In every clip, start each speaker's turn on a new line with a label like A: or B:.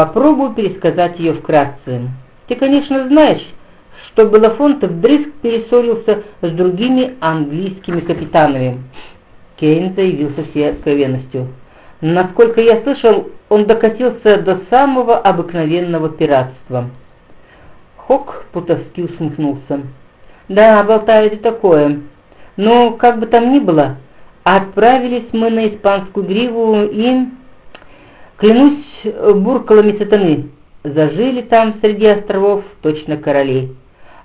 A: Попробую пересказать ее вкратце. Ты, конечно, знаешь, что Белафонте вдрызг перессорился с другими английскими капитанами. Кейн заявил со всей откровенностью. Насколько я слышал, он докатился до самого обыкновенного пиратства. Хок путовски усмехнулся. Да, болтают и такое. Но, как бы там ни было, отправились мы на испанскую гриву и... Клянусь буркалами сатаны, зажили там среди островов точно королей.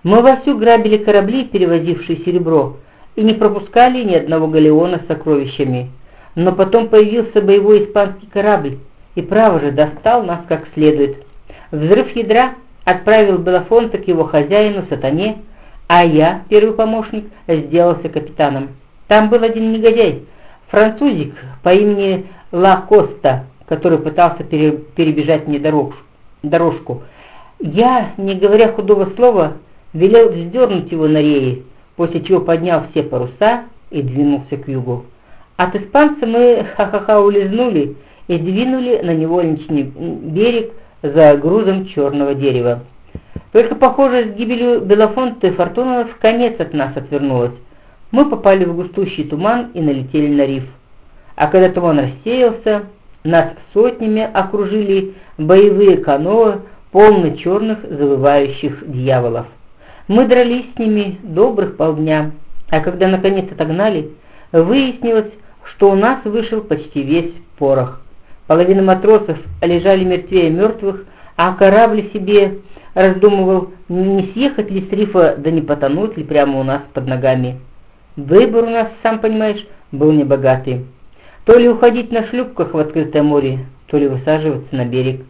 A: Мы вовсю грабили корабли, перевозившие серебро, и не пропускали ни одного галеона с сокровищами. Но потом появился боевой испанский корабль, и право же достал нас как следует. Взрыв ядра отправил Белафонта к его хозяину, сатане, а я, первый помощник, сделался капитаном. Там был один негодяй, французик по имени Ла Коста, который пытался перебежать мне дорожку. Я, не говоря худого слова, велел вздернуть его на рее, после чего поднял все паруса и двинулся к югу. От испанца мы ха-ха-ха улизнули и двинули на невольничный берег за грузом черного дерева. Только, похоже, с гибелью Белофонта Фортуна в конец от нас отвернулась. Мы попали в густущий туман и налетели на риф. А когда туман рассеялся, нас сотнями окружили боевые каноэ, полные черных завывающих дьяволов. Мы дрались с ними добрых полдня, а когда наконец отогнали, выяснилось, что у нас вышел почти весь порох. Половина матросов лежали мертвее мертвых, а корабль себе раздумывал, не съехать ли с рифа, да не потонуть ли прямо у нас под ногами. Выбор у нас, сам понимаешь, был небогатый. То ли уходить на шлюпках в открытое море, то ли высаживаться на берег.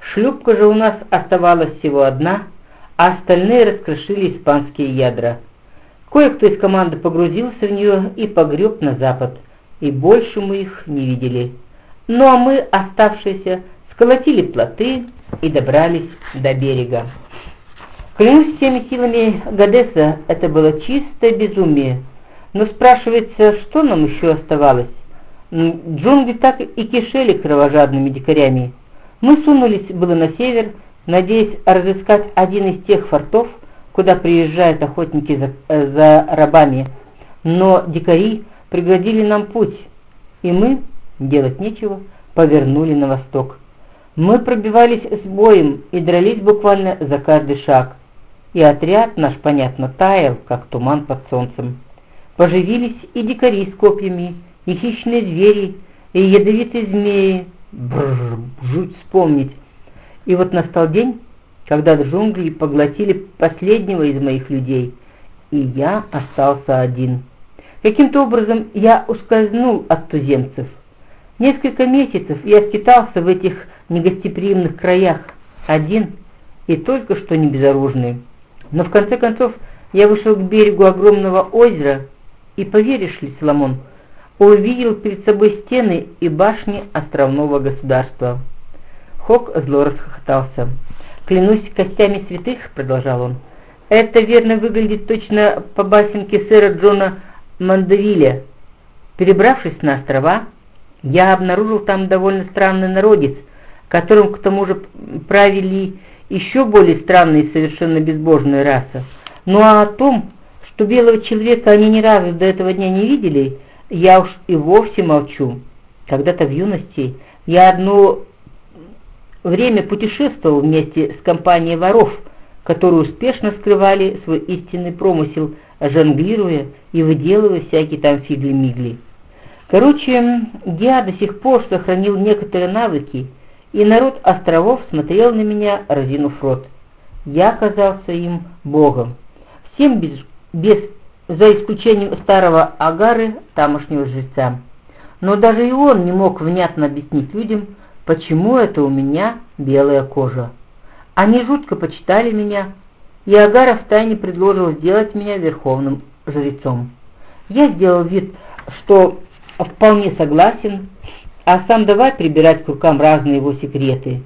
A: Шлюпка же у нас оставалась всего одна, а остальные раскрошили испанские ядра. Кое-кто из команды погрузился в нее и погреб на запад, и больше мы их не видели. Ну а мы, оставшиеся, сколотили плоты и добрались до берега. Клянусь всеми силами Гадеса, это было чистое безумие. Но спрашивается, что нам еще оставалось? Джунгли так и кишели кровожадными дикарями. Мы сунулись было на север, надеясь разыскать один из тех фортов, куда приезжают охотники за, э, за рабами. Но дикари преградили нам путь, и мы, делать нечего, повернули на восток. Мы пробивались с боем и дрались буквально за каждый шаг, и отряд наш, понятно, таял, как туман под солнцем. Поживились и дикари с копьями, и хищные звери, и ядовитые змеи. Бррр, жуть вспомнить. И вот настал день, когда джунгли поглотили последнего из моих людей, и я остался один. Каким-то образом я ускользнул от туземцев. Несколько месяцев я скитался в этих негостеприимных краях, один и только что не безоружный. Но в конце концов я вышел к берегу огромного озера, и поверишь ли, Соломон, увидел перед собой стены и башни островного государства. Хок зло расхохотался. «Клянусь костями святых», — продолжал он, — «это верно выглядит точно по басенке сэра Джона Мандевиля. Перебравшись на острова, я обнаружил там довольно странный народец, которым к тому же правили еще более странные и совершенно безбожные расы. Ну а о том, что белого человека они ни разу до этого дня не видели, я уж и вовсе молчу. Когда-то в юности я одно время путешествовал вместе с компанией воров, которые успешно скрывали свой истинный промысел, жонглируя и выделывая всякие там фигли-мигли. Короче, я до сих пор сохранил некоторые навыки, и народ островов смотрел на меня, разинув рот. Я оказался им богом. Всем без, без за исключением старого Агары, тамошнего жреца. Но даже и он не мог внятно объяснить людям, почему это у меня белая кожа. Они жутко почитали меня, и Агара втайне предложил сделать меня верховным жрецом. Я сделал вид, что вполне согласен, а сам давай прибирать к рукам разные его секреты.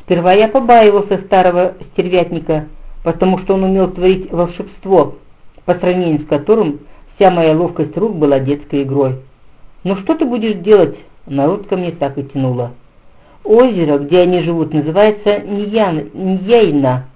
A: Сперва я побаивался старого стервятника, потому что он умел творить волшебство, по сравнению с которым вся моя ловкость рук была детской игрой. «Ну что ты будешь делать?» Народ ко мне так и тянуло. Озеро, где они живут, называется Ньян, Ньяйна.